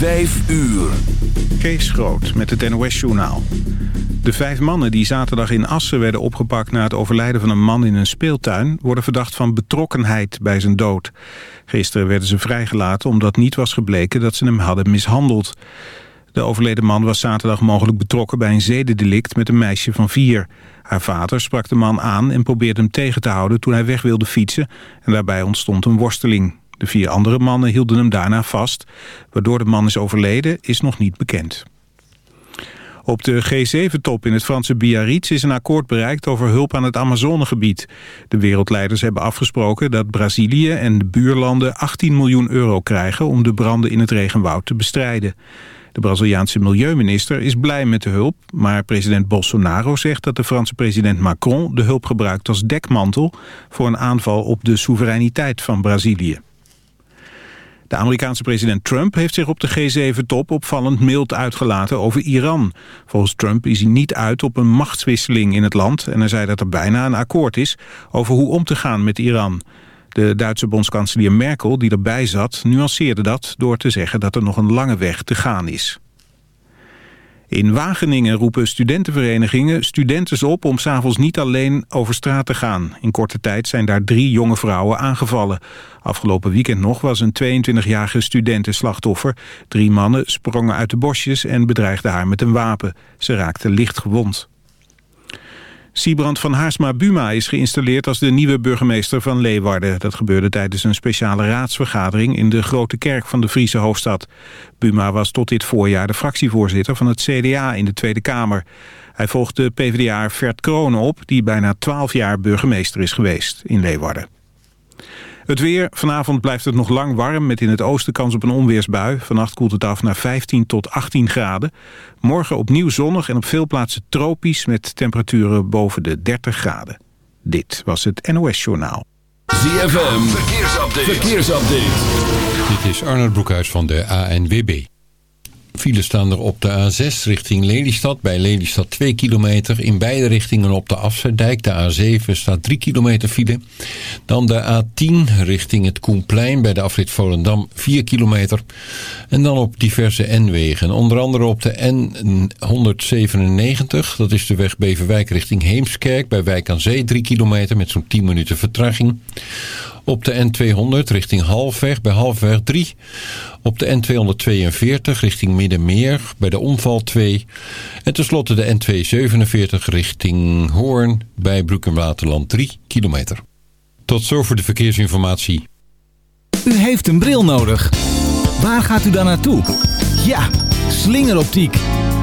Vijf uur. Kees Groot met het NOS-journaal. De vijf mannen die zaterdag in Assen werden opgepakt... na het overlijden van een man in een speeltuin... worden verdacht van betrokkenheid bij zijn dood. Gisteren werden ze vrijgelaten omdat niet was gebleken... dat ze hem hadden mishandeld. De overleden man was zaterdag mogelijk betrokken bij een zedendelict... met een meisje van vier. Haar vader sprak de man aan en probeerde hem tegen te houden... toen hij weg wilde fietsen en daarbij ontstond een worsteling. De vier andere mannen hielden hem daarna vast. Waardoor de man is overleden is nog niet bekend. Op de G7-top in het Franse Biarritz is een akkoord bereikt over hulp aan het Amazonegebied. De wereldleiders hebben afgesproken dat Brazilië en de buurlanden 18 miljoen euro krijgen om de branden in het regenwoud te bestrijden. De Braziliaanse milieuminister is blij met de hulp, maar president Bolsonaro zegt dat de Franse president Macron de hulp gebruikt als dekmantel voor een aanval op de soevereiniteit van Brazilië. De Amerikaanse president Trump heeft zich op de G7-top opvallend mild uitgelaten over Iran. Volgens Trump is hij niet uit op een machtswisseling in het land... en hij zei dat er bijna een akkoord is over hoe om te gaan met Iran. De Duitse bondskanselier Merkel, die erbij zat, nuanceerde dat... door te zeggen dat er nog een lange weg te gaan is. In Wageningen roepen studentenverenigingen studenten op om s'avonds niet alleen over straat te gaan. In korte tijd zijn daar drie jonge vrouwen aangevallen. Afgelopen weekend nog was een 22-jarige studenten slachtoffer. Drie mannen sprongen uit de bosjes en bedreigden haar met een wapen. Ze raakte licht gewond. Siebrand van Haarsma-Buma is geïnstalleerd als de nieuwe burgemeester van Leeuwarden. Dat gebeurde tijdens een speciale raadsvergadering in de Grote Kerk van de Friese hoofdstad. Buma was tot dit voorjaar de fractievoorzitter van het CDA in de Tweede Kamer. Hij volgde PvdA Vert Kronen op, die bijna 12 jaar burgemeester is geweest in Leeuwarden. Het weer. Vanavond blijft het nog lang warm met in het oosten kans op een onweersbui. Vannacht koelt het af naar 15 tot 18 graden. Morgen opnieuw zonnig en op veel plaatsen tropisch met temperaturen boven de 30 graden. Dit was het NOS Journaal. ZFM. Verkeersupdate. Verkeersupdate. Dit is Arnold Broekhuis van de ANWB. Files staan er op de A6 richting Lelystad. Bij Lelystad 2 kilometer. In beide richtingen op de Afsluitdijk. De A7 staat 3 kilometer file. Dan de A10 richting het Koenplein. Bij de afrit Volendam 4 kilometer. En dan op diverse N-wegen. Onder andere op de N197. Dat is de weg Beverwijk richting Heemskerk. Bij Wijk aan Zee 3 kilometer met zo'n 10 minuten vertraging. Op de N200 richting Halfweg bij Halfweg 3. Op de N242 richting Middenmeer bij de omval 2. En tenslotte de N247 richting Hoorn bij Broek en Waterland 3 kilometer. Tot zover de verkeersinformatie. U heeft een bril nodig. Waar gaat u dan naartoe? Ja, slingeroptiek.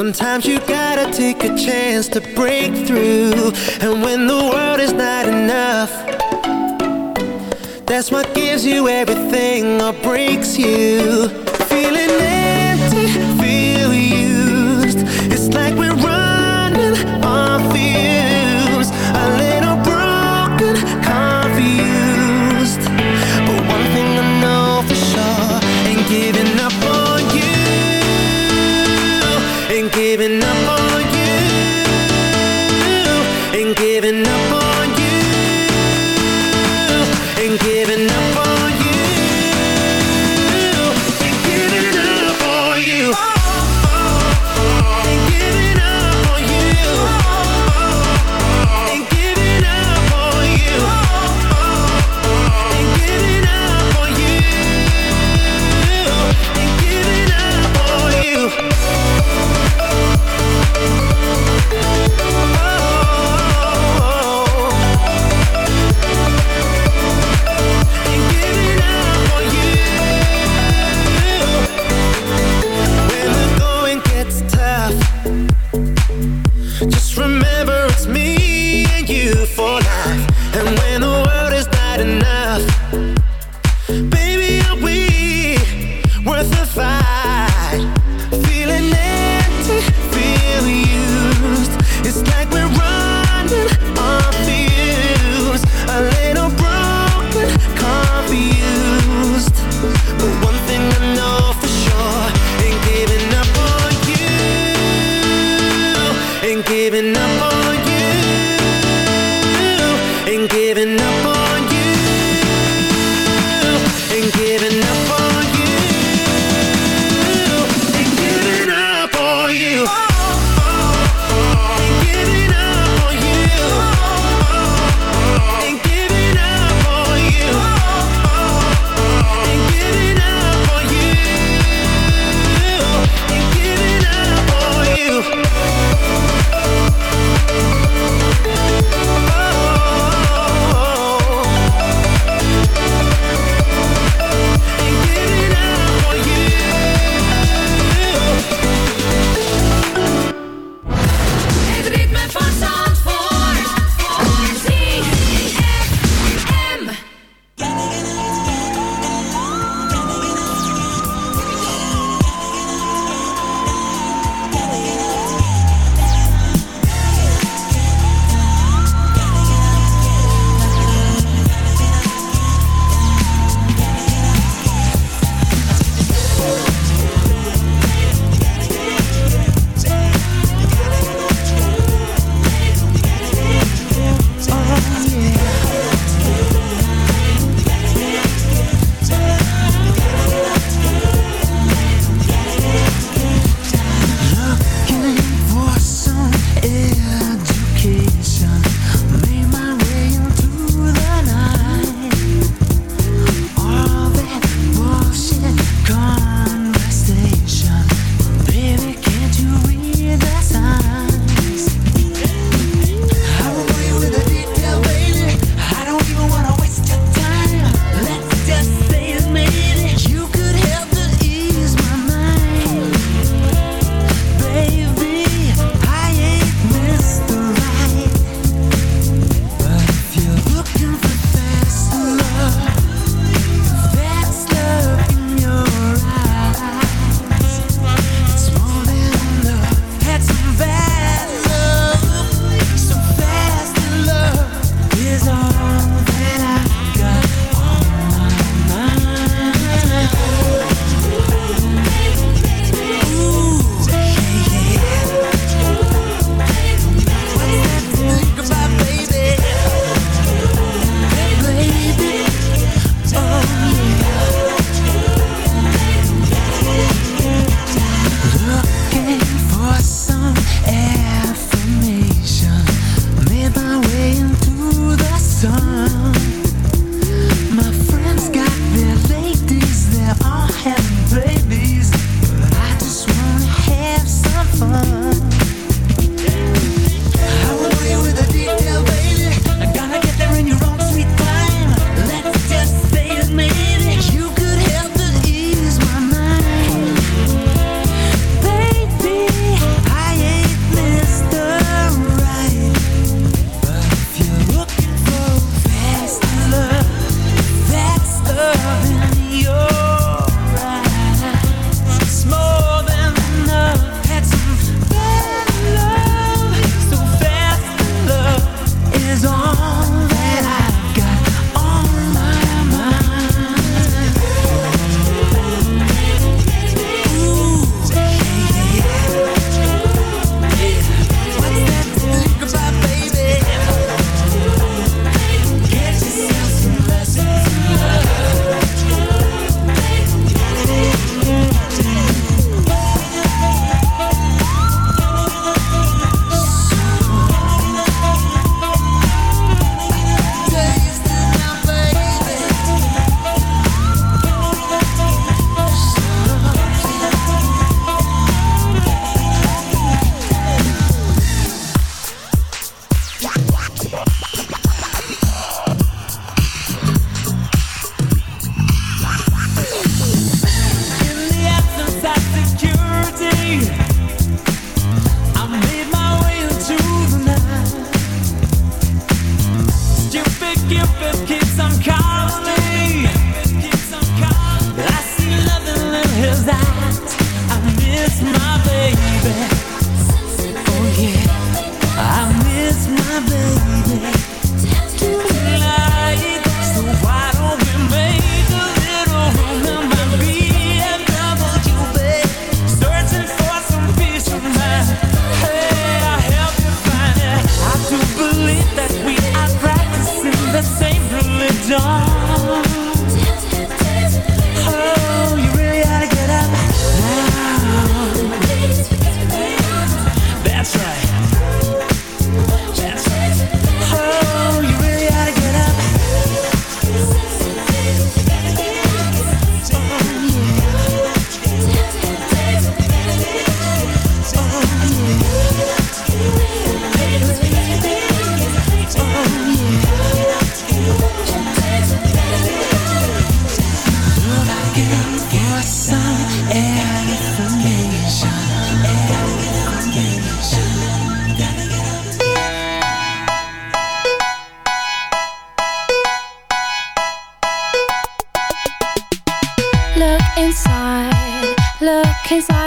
Sometimes you gotta take a chance to break through. And when the world is not enough That's what gives you everything or breaks you. Feeling empty, feel used. It's like when giving up on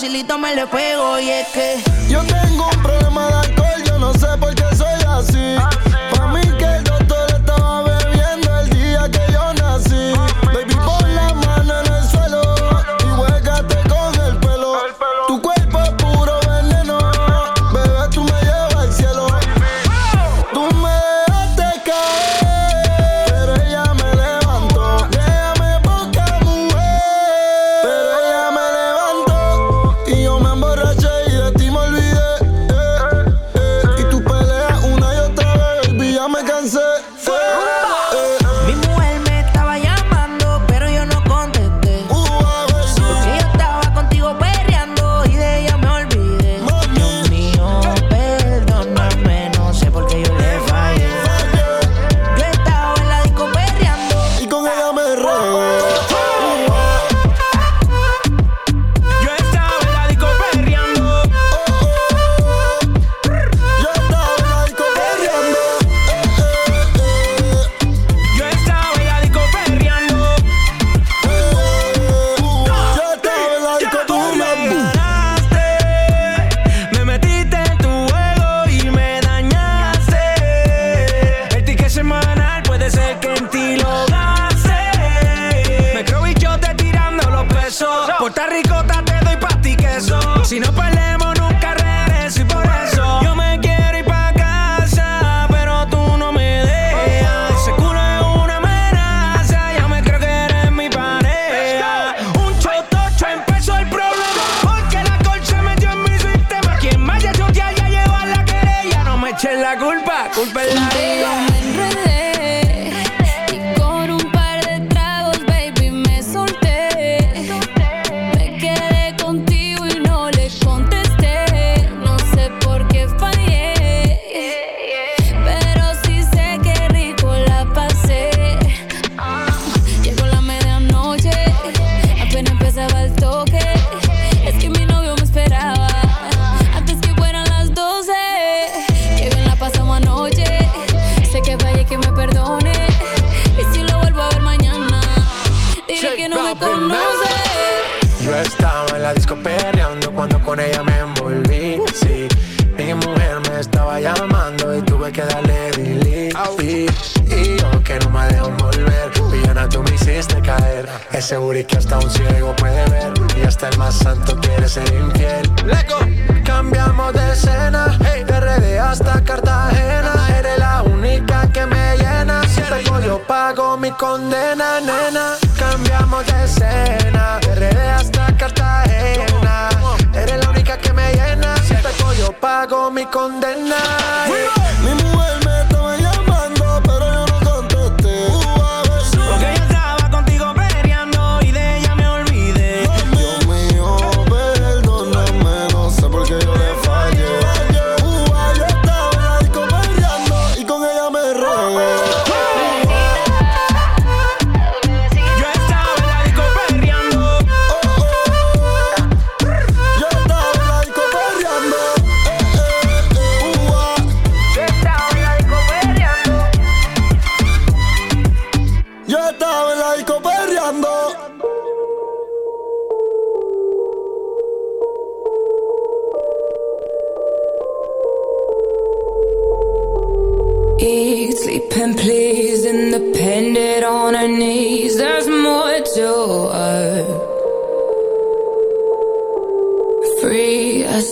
facilito me le pego y es que yo tengo Yo estaba en la disco perreando cuando con ella me envolví. Sí, mi mujer me estaba llamando y tuve que darle delete. Y yo que no me dejo volver, villana tú me hiciste caer. Ese booty que hasta un ciego puede ver y hasta el más santo quiere ser infiel. Leco. Cambiamos de escena, hey. de RD hasta Cartagena. Eres la única que me tengo, yo pago mi condena, nena. Cambiamos de escena, de hasta Cartagena. Eres la única que me llena. Si tengo, yo pago mi condena.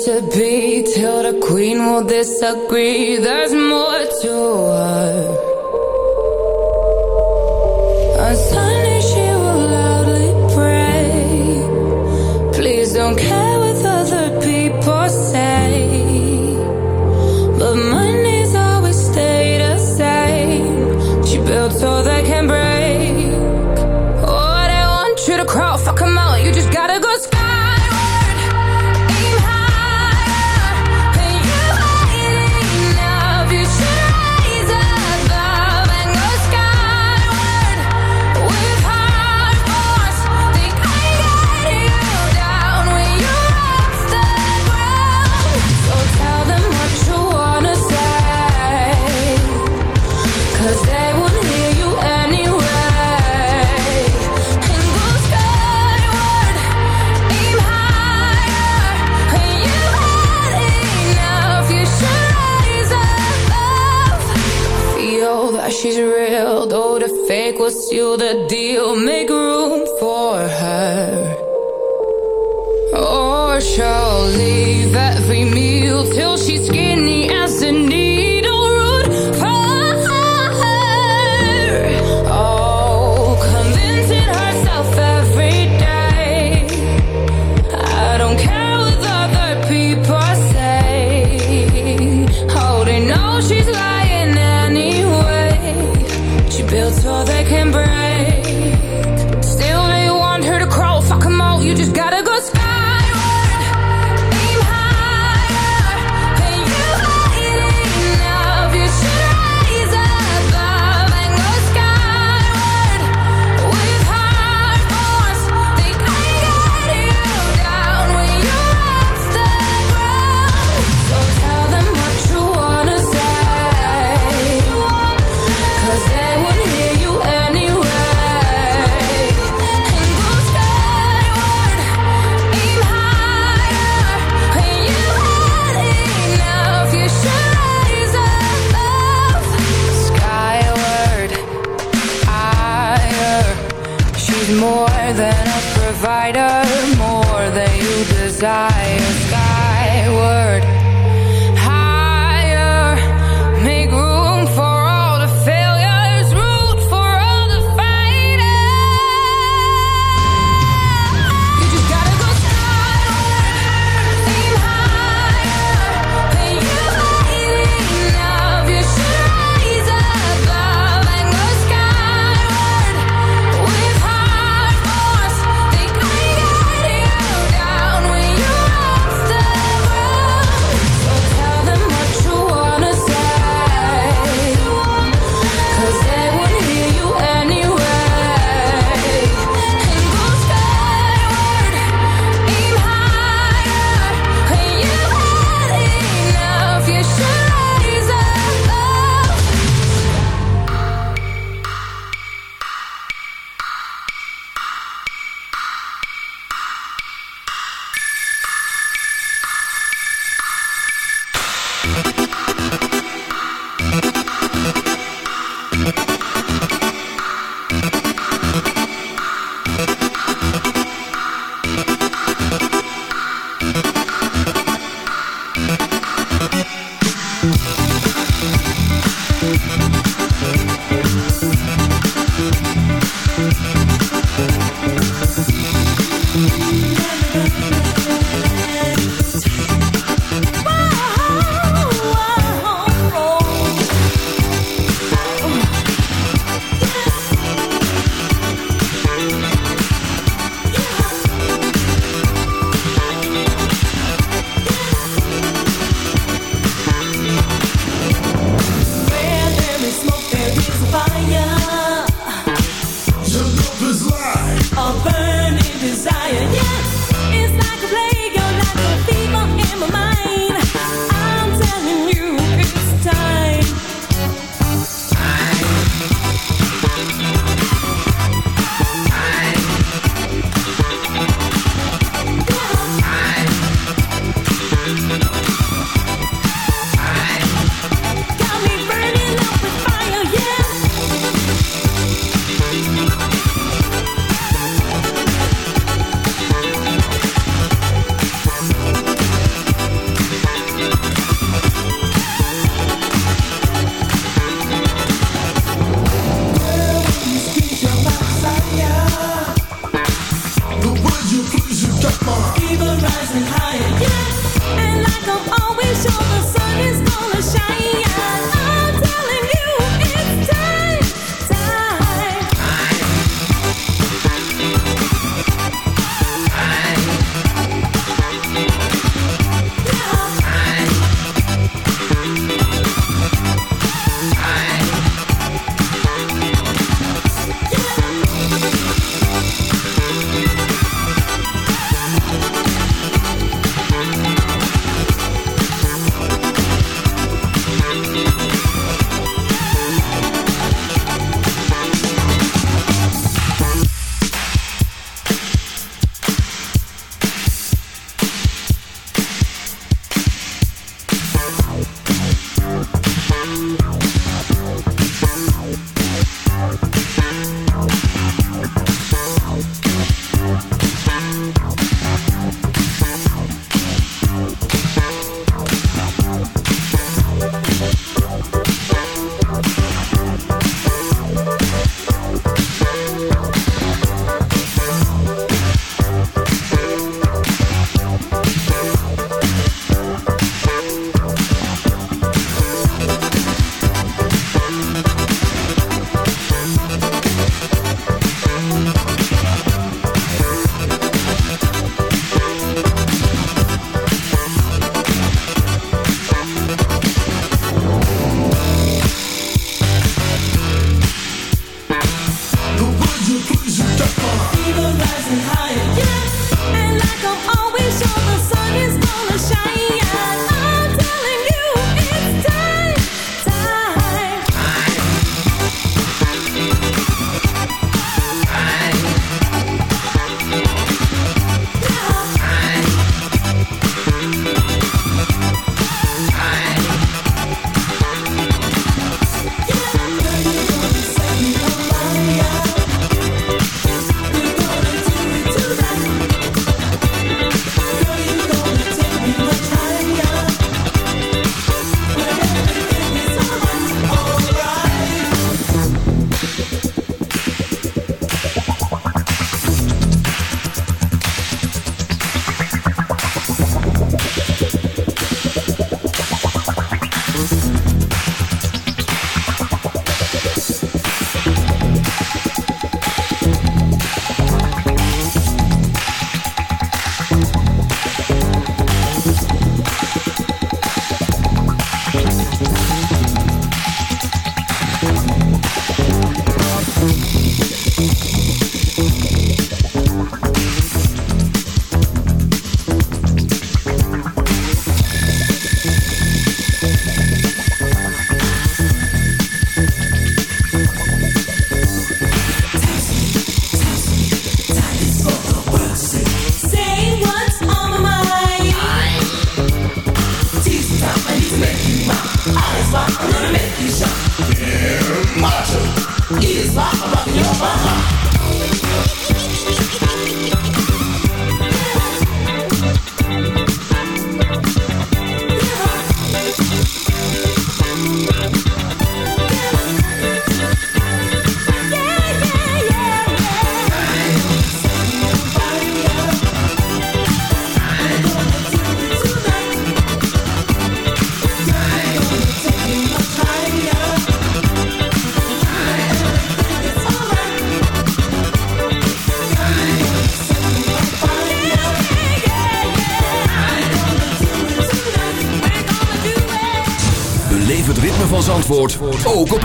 to be till the queen will disagree. There's more to her. On Sunday, she will loudly pray. Please don't care.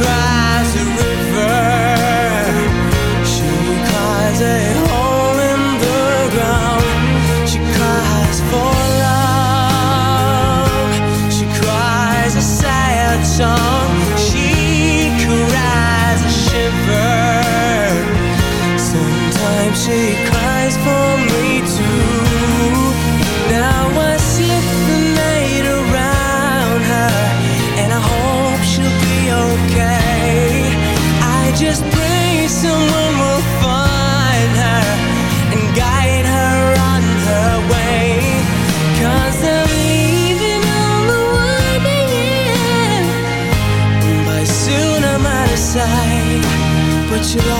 tries a river touch it all.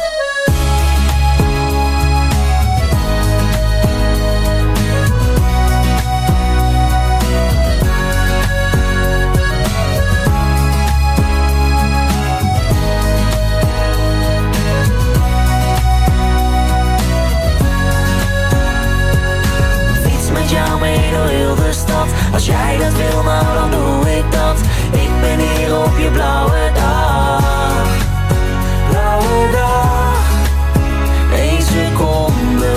Stad. Als jij dat wil, nou dan doe ik dat. Ik ben hier op je blauwe dag. Blauwe dag, één seconde.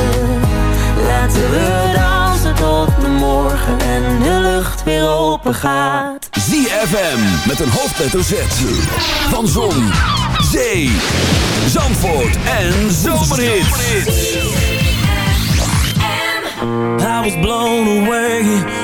Laten we dansen tot de morgen en de lucht weer open gaat. ZFM met een hoofdletter Z. Van Zon, Zee, Zandvoort en Zomerhits. I was blown away.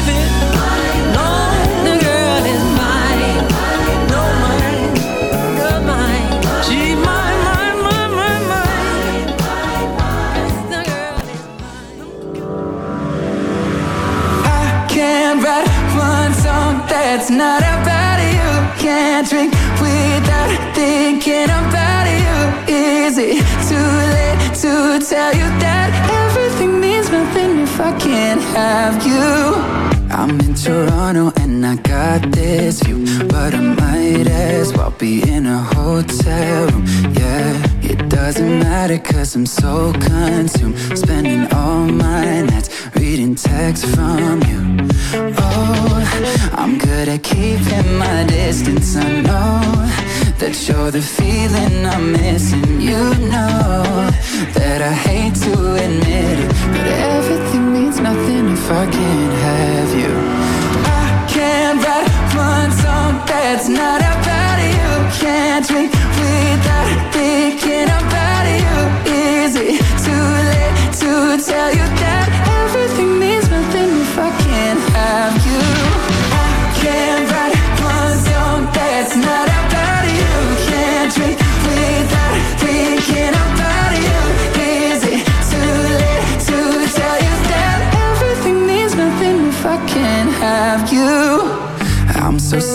that's not about you. Can't drink without thinking about you. Is it too late to tell you that everything means nothing if I can't have you? I'm in Toronto and I got this view, but I might as well be in a hotel room. Yeah, doesn't matter cause I'm so consumed, spending all my nights reading texts from you. Oh, I'm good at keeping my distance. I know that you're the feeling I'm missing. You know that I hate to admit it, but everything means nothing if I can't have